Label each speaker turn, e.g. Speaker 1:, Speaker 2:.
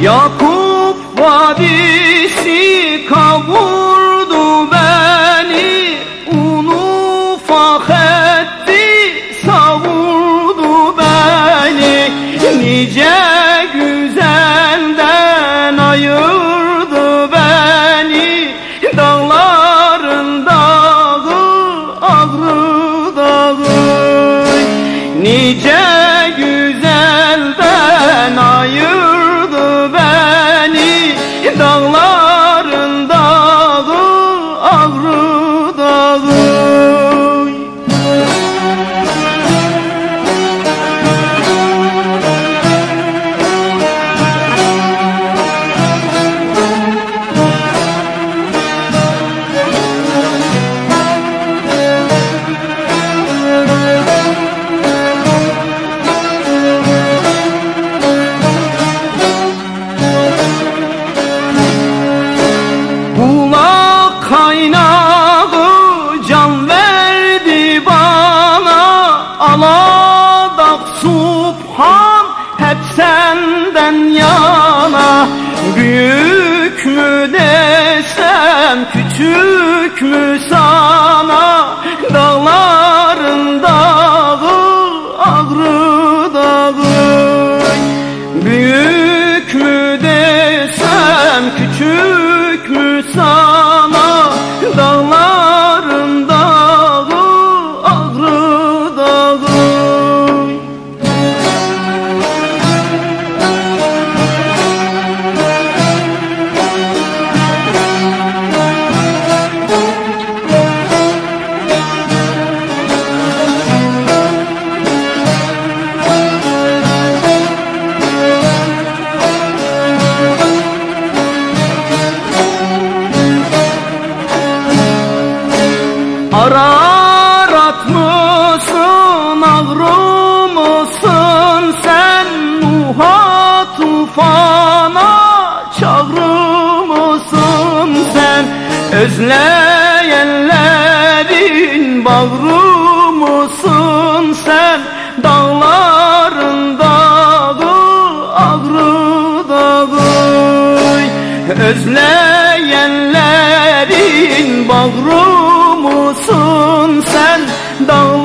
Speaker 1: Yakup vadisi kavurdu beni Unu fahetti savurdu beni. Nice güzelden ayırdı beni Dağların dağı ağrı dağı. Nice senden yana Büyük mü desem küçük mü Ararat mısın, ağrı sen Nuh'a tufana çağrı sen. Özleyenlerin bağrı mısın sen. Dağların dağı ağrı dağı Özleyenlerin bağrı musun sen? Dağlar